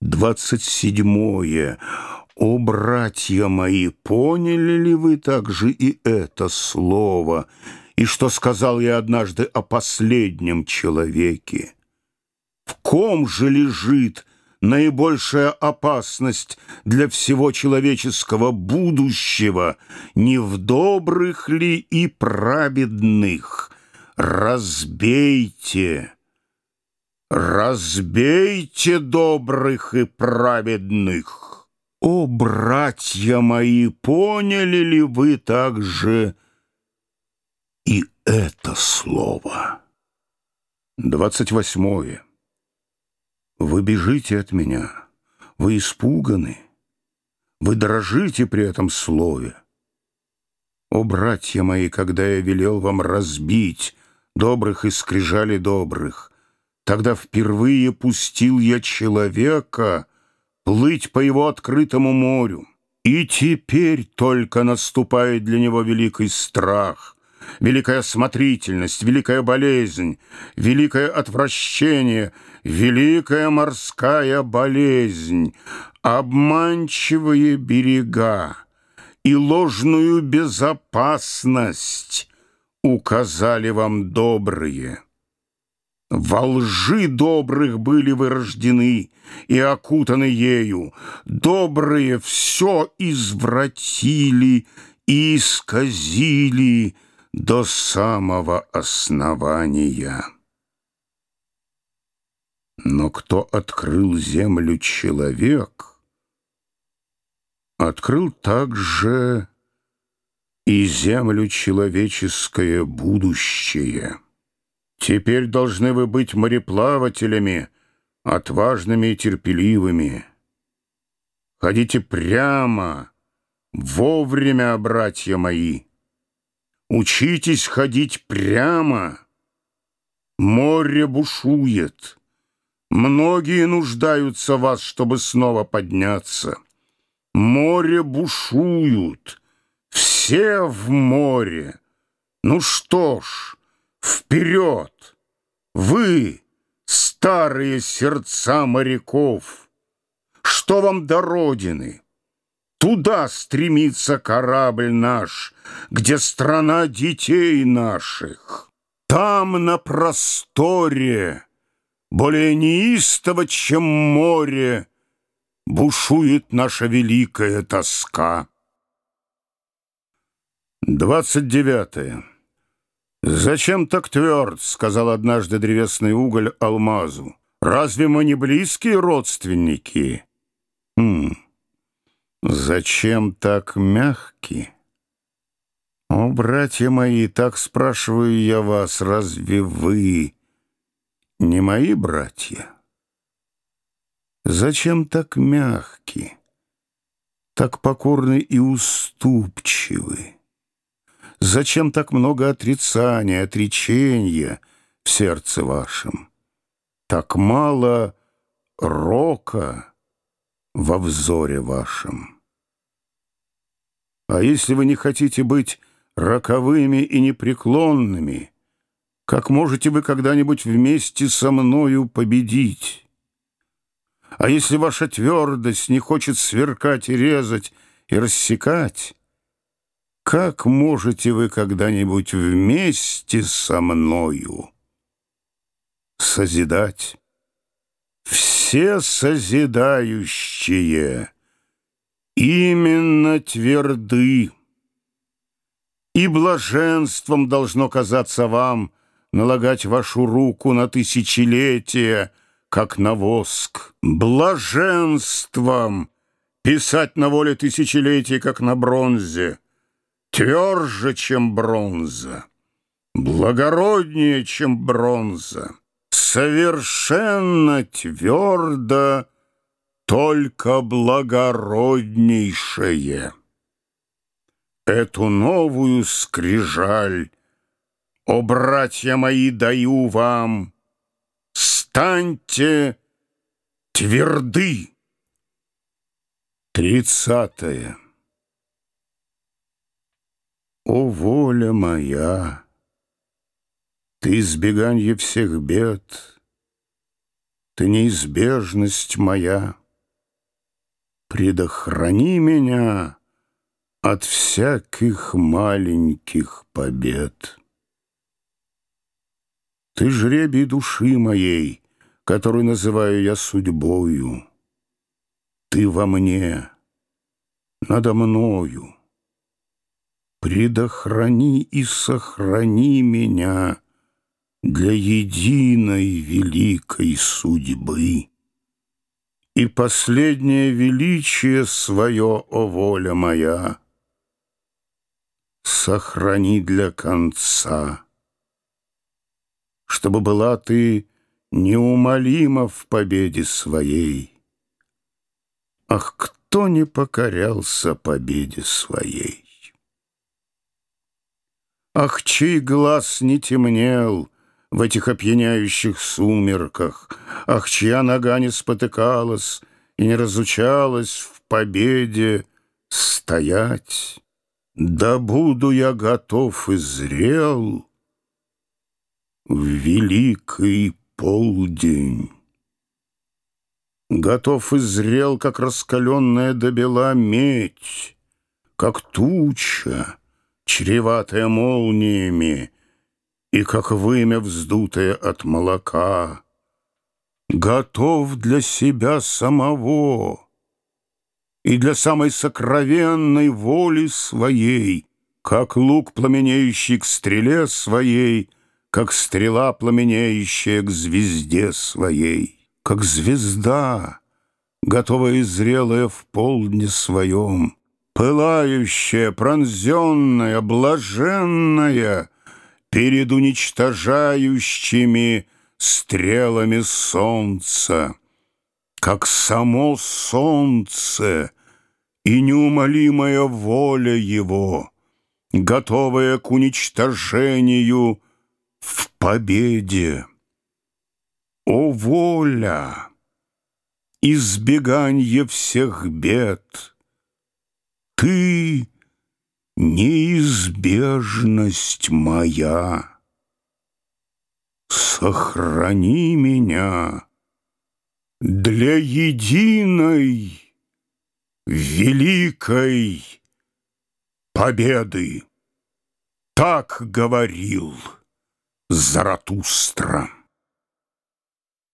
Двадцать седьмое. О, братья мои, поняли ли вы также и это слово? И что сказал я однажды о последнем человеке? В ком же лежит наибольшая опасность для всего человеческого будущего? Не в добрых ли и праведных? Разбейте! Разбейте добрых и праведных. О, братья мои, поняли ли вы также и это слово? Двадцать восьмое. Вы бежите от меня, вы испуганы, вы дрожите при этом слове. О, братья мои, когда я велел вам разбить добрых и скрижали добрых — Тогда впервые пустил я человека плыть по его открытому морю. И теперь только наступает для него великий страх, великая осмотрительность, великая болезнь, великое отвращение, великая морская болезнь, обманчивые берега и ложную безопасность указали вам добрые. Во лжи добрых были вы рождены и окутаны ею. Добрые все извратили и исказили до самого основания. Но кто открыл землю человек, открыл также и землю человеческое будущее. Теперь должны вы быть мореплавателями, отважными и терпеливыми. Ходите прямо, вовремя, братья мои. Учитесь ходить прямо. Море бушует. Многие нуждаются в вас, чтобы снова подняться. Море бушуют. Все в море. Ну что ж... Вперед! Вы, старые сердца моряков! Что вам до Родины? Туда стремится корабль наш, где страна детей наших. Там на просторе, более неистово, чем море, бушует наша великая тоска. Двадцать девятое. «Зачем так тверд?» — сказал однажды древесный уголь алмазу. «Разве мы не близкие родственники?» «Хм, зачем так мягкий?» «О, братья мои, так спрашиваю я вас, разве вы не мои братья?» «Зачем так мягкий, так покорный и уступчивый?» Зачем так много отрицания, отречения в сердце вашем? Так мало рока во взоре вашем. А если вы не хотите быть роковыми и непреклонными, как можете вы когда-нибудь вместе со мною победить? А если ваша твердость не хочет сверкать и резать и рассекать, как можете вы когда-нибудь вместе со мною созидать? Все созидающие именно тверды, и блаженством должно казаться вам налагать вашу руку на тысячелетия, как на воск. Блаженством писать на воле тысячелетий, как на бронзе тверже, чем бронза, благороднее, чем бронза, совершенно твердо, только благороднейшее. Эту новую скрижаль, о, братья мои, даю вам, станьте тверды. Тридцатое. О, воля моя, Ты избеганье всех бед, Ты неизбежность моя, предохрани меня от всяких маленьких побед. Ты жребий души моей, которую называю я судьбою. Ты во мне, надо мною. Предохрани и сохрани меня для единой великой судьбы. И последнее величие свое, о воля моя, сохрани для конца, чтобы была ты неумолима в победе своей. Ах, кто не покорялся победе своей? Ах, чей глаз не темнел в этих опьяняющих сумерках, Ах, чья нога не спотыкалась и не разучалась в победе стоять. Да буду я готов и зрел в великий полдень. Готов и зрел, как раскаленная до бела медь, Как туча, чреватая молниями, И как вымя, вздутое от молока. Готов для себя самого И для самой сокровенной воли своей, Как лук, пламенеющий к стреле своей, Как стрела, пламенеющая к звезде своей как звезда, готовая и зрелая в полдне своем, пылающая, пронзенная, блаженная перед уничтожающими стрелами солнца, как само солнце и неумолимая воля его, готовая к уничтожению в победе. О, воля! Избеганье всех бед! Ты — неизбежность моя! Сохрани меня для единой великой победы. Так говорил Заратустра.